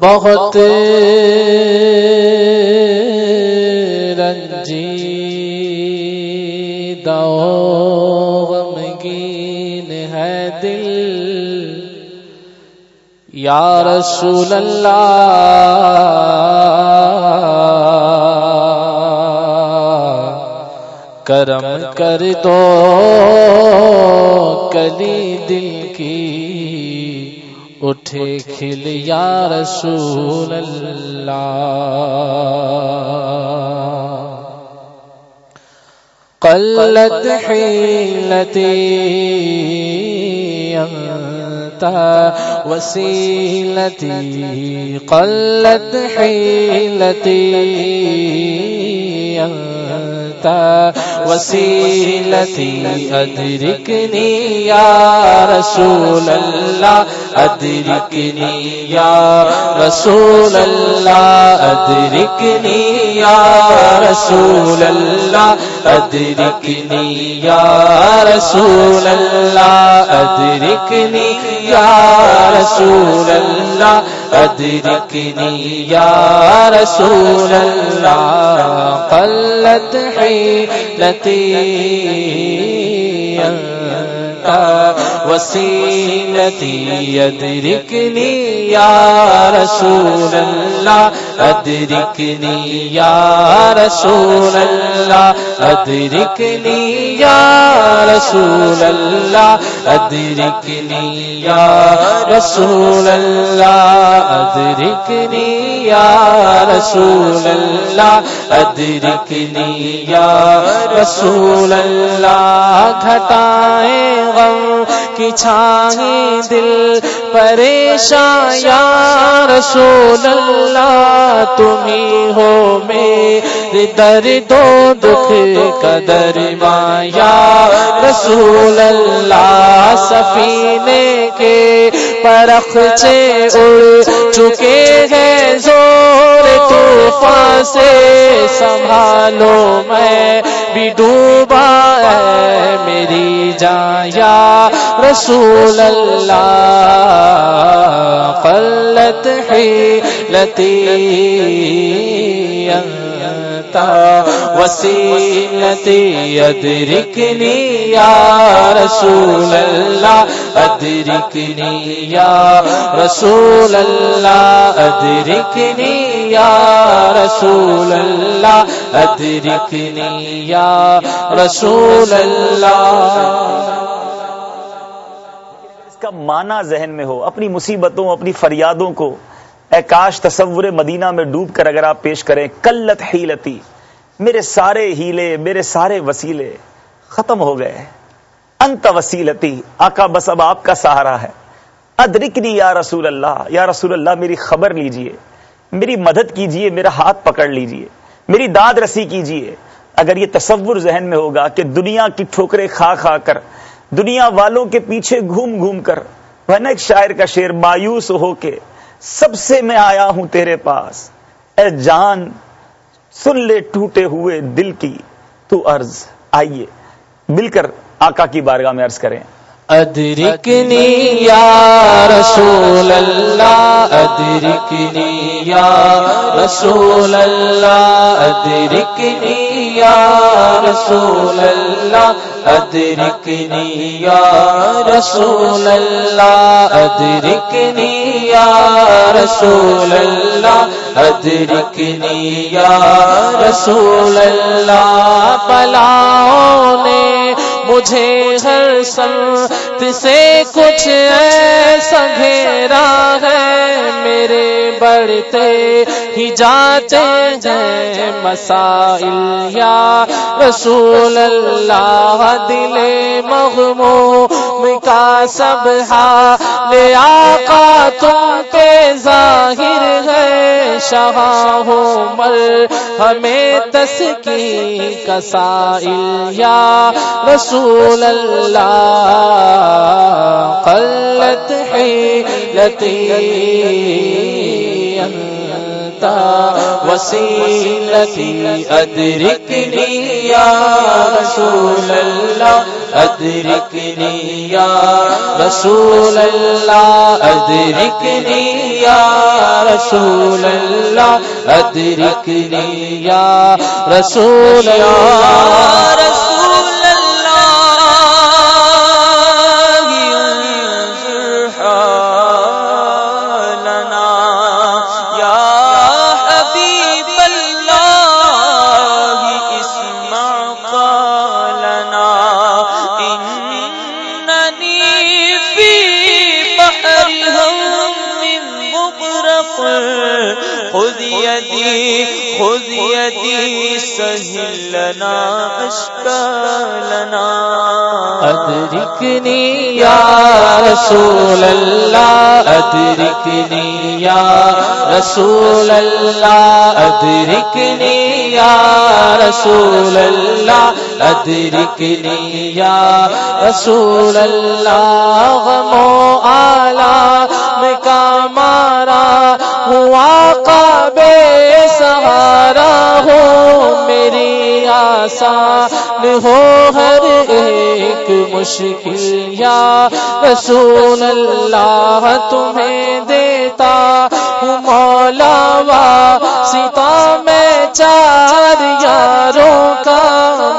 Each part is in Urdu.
بہت رنجی دو غمگین ہے دل۔ یا رسول اللہ، کرم کر دو، کلی دل کی۔ اٹھے کھل یا رسول اللہ۔ قلت حیلتی انت وسیلتی۔ قلت حیلتی انت وسیلتی۔ ادرکنی یا رسول اللہ۔ ادرکنی یا رسول اللہ ادرکنی یا رسول اللہ ادرکنی یا رسول اللہ ادرکنی یا رسول اللہ ادرکنی یا رسول اللہ قلت حیلتی انت وسیلتی ادرکنی یا رسول اللہ ادرکنی یا رسول اللہ ادرکنی یا رسول اللہ ادرکنی یا رسول اللہ ادرکنی یا رسول اللہ ادرکنی یا رسول اللہ گھٹائیں غم کی چھائی دل پریشان، یا رسول اللہ تمہیں ہو میرے درد و دکھ قدر یا رسول اللہ سفینے کے پرخچے اڑ چکے ہیں۔ زور طوفان سے سنبھالو میں، بھی ڈوبا ہے میری جان۔ یا رسول اللہ قلت حیلتی انت وسیلتی ادرکنی یا رسول اللہ ادرکنی یا رسول اللہ ادرکنی یا رسول اللہ ادرکنی یا رسول اللہ اس کا معنی ذہن میں ہو، اپنی مصیبتوں، اپنی فریادوں کو اے کاش تصور مدینہ میں ڈوب کر اگر آپ پیش کریں کلت ہیلتی میرے سارے ہیلے میرے سارے وسیلے ختم ہو گئے۔ انت وسیلتی، آقا بس اب آپ کا سہارا ہے۔ ادرکنی یا رسول اللہ، یا رسول اللہ میری خبر لیجیے۔ میری مدد کیجیے، میرا ہاتھ پکڑ لیجیے۔ میری داد رسی کیجیے۔ اگر یہ تصور ذہن میں ہوگا کہ دنیا کی ٹھوکرے کھا کھا کر، دنیا والوں کے پیچھے گھوم گھوم کر وہ نا ایک شاعر کا شعر مایوس ہو کے سب سے میں آیا ہوں تیرے پاس۔ اے جان، سن لے ٹوٹے ہوئے دل کی تو عرض۔ آئیے، مل کر آقا کی بارگاہ میں عرض کریں۔ ادرکنی یا رسول اللہ، ادرکنی یا رسول اللہ، ادرکنی یا رسول اللہ، ادرکنی یا رسول اللہ، ادرکنی یا رسول اللہ ادرکنی یا رسول اللہ پلاؤں نے مجھے ہر سنت سے کچھ ایسا گھیرا ہے، میرے بڑھتے ہی جاتے ہیں مسائل یا رسول اللہ، دل مغموم کا سب حال، آقا تم پہ ظاہر شاہ ہو مر ہمیں تسکی کی سائل یا رسول اللہ قلت حیلتی انت وسیلتی ادرکنی یا رسول اللہ، ادرکنی یا رسول اللہ، ادرکنی یا رسول اللہ، ادرکنی یا رسول رسول اللہ مغرق خذ يدي خذ يدي لنا۔ ادرکنی یا رسول اللہ ادرکنی یا رسول اللہ ادرکنی یا رسول اللہ ادرکنی یا رسول اللہ غمو آلہ میں کا مارا ہوا قابے سہارا ہو میری آسان ہو ہر ایک مشکل یا رسول اللہ تمہیں دیتا ہوں مولا وا سیتا میں چار یاروں کا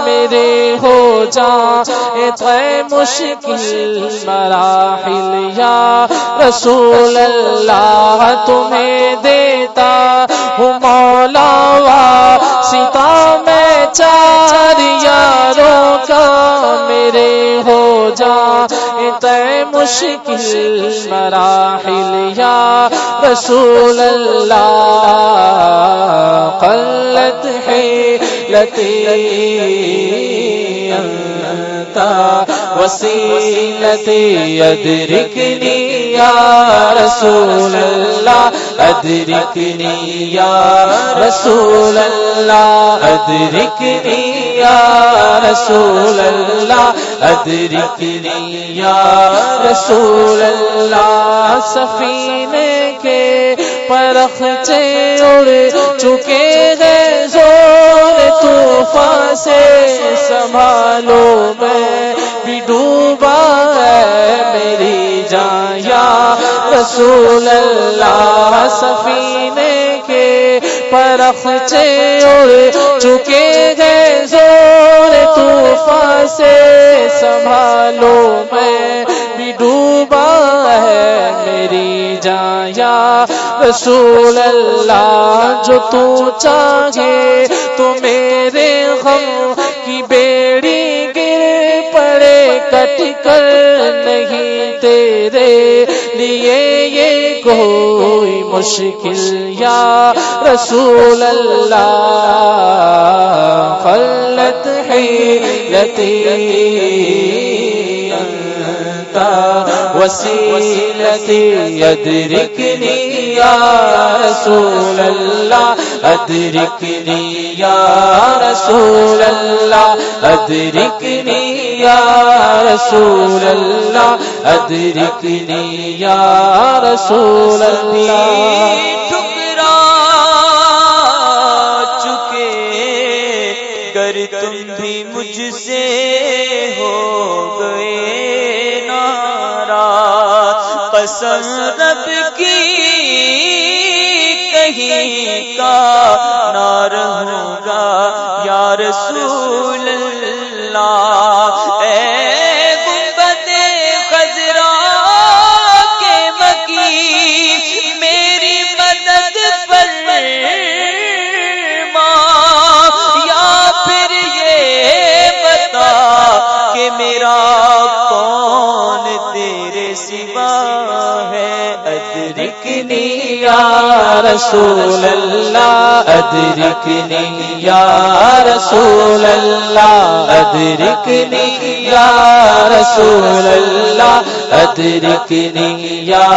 میرے ہو جا اے مشکل مراحل یا رسول اللہ تمہیں دیتا ہوں مولا سیتا میں چار یاروں کا میرے ہو جا تے مشکل مراحل یا رسول اللہ، قلت ہے لتی وسیلتی ادرکنی یا رسول ادرکنی یا رسول اللہ ادرکنی یا رسول اللہ ادرکنی یا رسول اللہ سفینے کے پرخچے اڑ چکے گئے زور طوفان سے سنبھالو میں، بھی ڈوبا ہے میری جان، یا رسول اللہ سفینے کے پرخچے اڑ چکے گئے زور طوفان سے، سنبھالو میں بھی ڈوبا ہے میری جان یا رسول اللہ، جو تو چاہے تو میرے غم کی بیڑی گر پڑے کٹ کر نہیں تیرے لیے یہ کوئی مشکل یا رسول اللہ، خلت ہے وسیلتی ادرکنی یا رسول اللہ، ادرکنی یا رسول اللہ، ادرکنی یا رسول اللہ ادرکنی یا رسول اللہ۔ سوا ہے ادرکنی یا رسول اللہ ادرکنی یا رسول اللہ ادرکنی یا رسول اللہ ادرکنی یا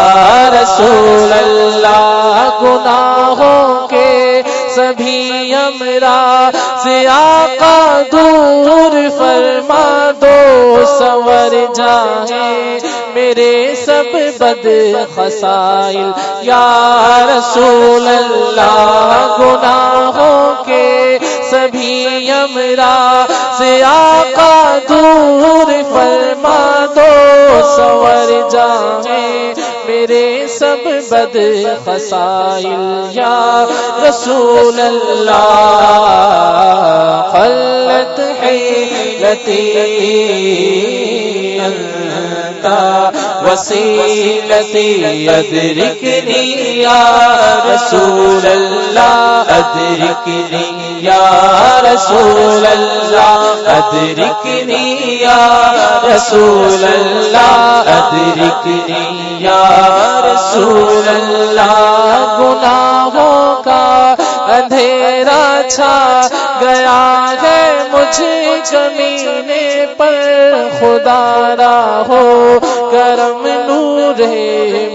رسول اللہ۔ گناہوں کے سبھی امرا سے آقا دور فرما دو سور جائیں میرے سب بد خسائل۔ یا رسول اللہ، گناہوں کے سبھی امرا سے آقا دور فرما دو۔ سور جائیں میرے سب بد خسائل۔ یا رسول اللہ خلت حیلتی وسیلتی ادرکنی یا رسول اللہ ادرکنی یا رسول اللہ ادرکنی یا رسول اللہ ادرکنی یا رسول اللہ گناہوں کا اندھیرا چھا گیا ہے مجھ زمینے پر۔ خدا را ہو، کرم نور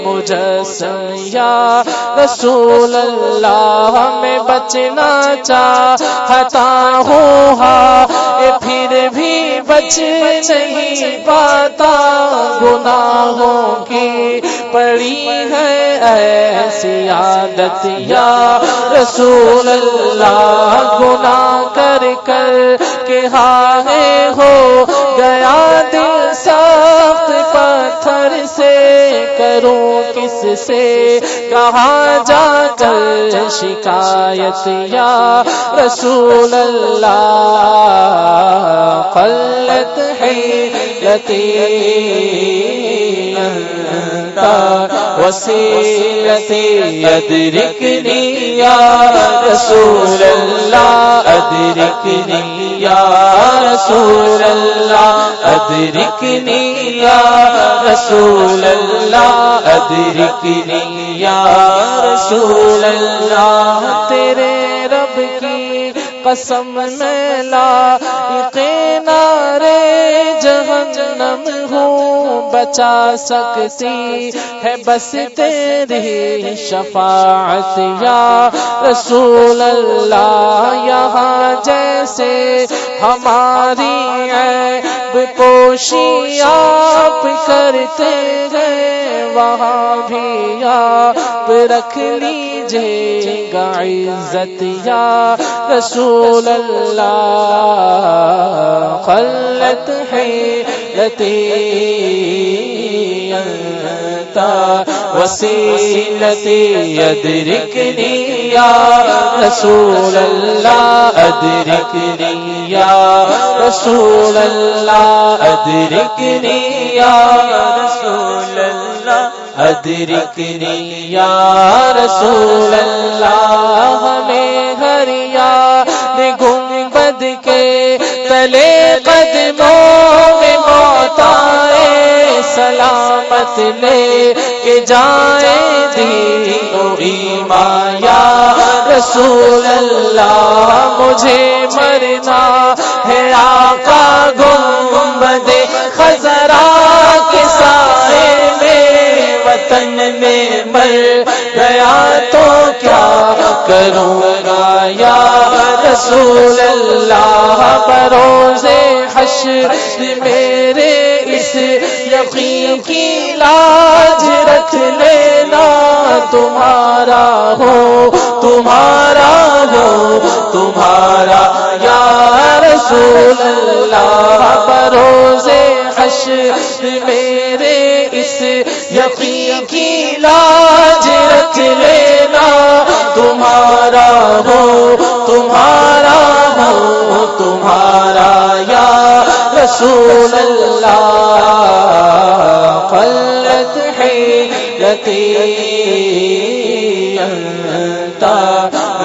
مجسم یا رسول اللہ میں بچنا چاہتا ہوں ہاں پھر بھی بچ نہیں پاتا۔ گناہوں کی پڑی ہے ایسی عادت، یا رسول اللہ، گناہ کر کر کے ہائے ہو، گیا دل سخت پتھر سے کروں کس سے؟ کہاں جا کر شکایت یا رسول اللہ؟ قلت ہے وسیلتی ادرکنی یا رسول اللہ، ادرکنی یا رسول اللہ، ادرکنی یا رسول اللہ، ادرکنی یا رسول اللہ، تیرے رب کی قسم میں لا نارے جہنم ہوں، بچا سکتی ہے بس تیری شفاعت، یا رسول اللہ، یہاں جیسے ہماری عیب پوشی آپ کرتے ہیں، وہاں بھی آپ رکھ لیجیے گا عزت یا رسول اللہ۔ خلت ہے لتی انتا وسیلتی ادرکنی یا رسول اللہ ادرکنی یا رسول اللہ، ادرکنی یا رسول اللہ، ادرکنی یا رسول اللہ، ہمیں ہریا گنبد کے تلے قدموں میں موت آئے، سلامت لے کے جائیں دی مایا رسول اللہ، مجھے مرنا ہے آقا گنبد خزرا کے سائے میں، وطن میں مر گیا تو کیا کروں گا؟ یا رسول اللہ، بروز حشر میرے اس یقین کی لاج رکھ لینا، تمہارا ہو تمہارا ہو تمہارا یا رسول اللہ بروز حشر میرے اس یقین کی لاج رکھ لینا۔ تمہارا ہو تمہارا ہو، تمہارا یا رسول اللہ فلت ہے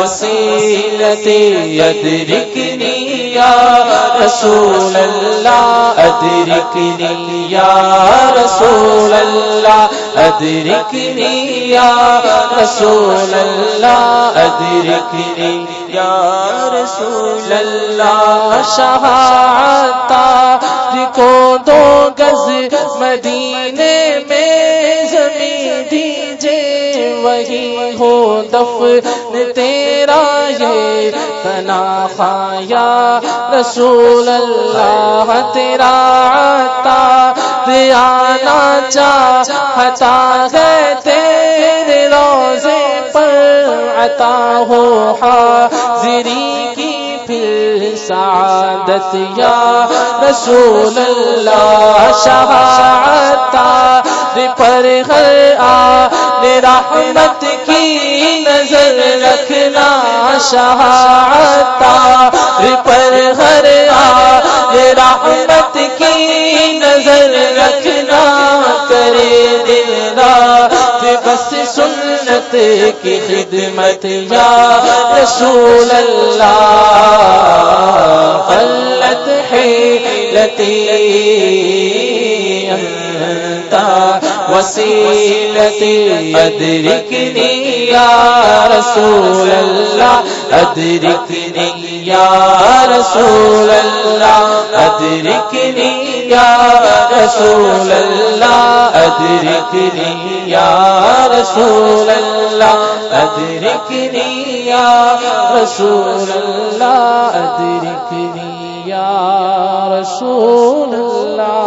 وسیلتی ادرکنی یا رسول اللہ، ادرکنی یا رسول اللہ، ادرکنی یا رسول اللہ، ادرکنی یا رسول اللہ۔ شہاتا کو دو گز مدینے میں وہی ہو دفن تیرا یہ تنا خایا رسول اللہ تیرا عطا دیانا چاہتا ہے تیرے روزے پر عطا ہو حاضری کی پھر سعادت یا رسول اللہ شہادتا پر ہر آ رحمت کی نظر رکھنا شہاتا پر ہر آ سنت کی خدمت یا رسول اللہ، غلط ہے لتی انتا وسیلتی ادرکنی یا رسول اللہ۔ ادرکنی یا رسول اللہ ادرکنی یا رسول اللہ ادرکنی یا رسول اللہ ادرکنی یا رسول اللہ ادرکنی یا رسول اللہ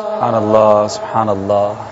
سبحان اللہ سبحان اللہ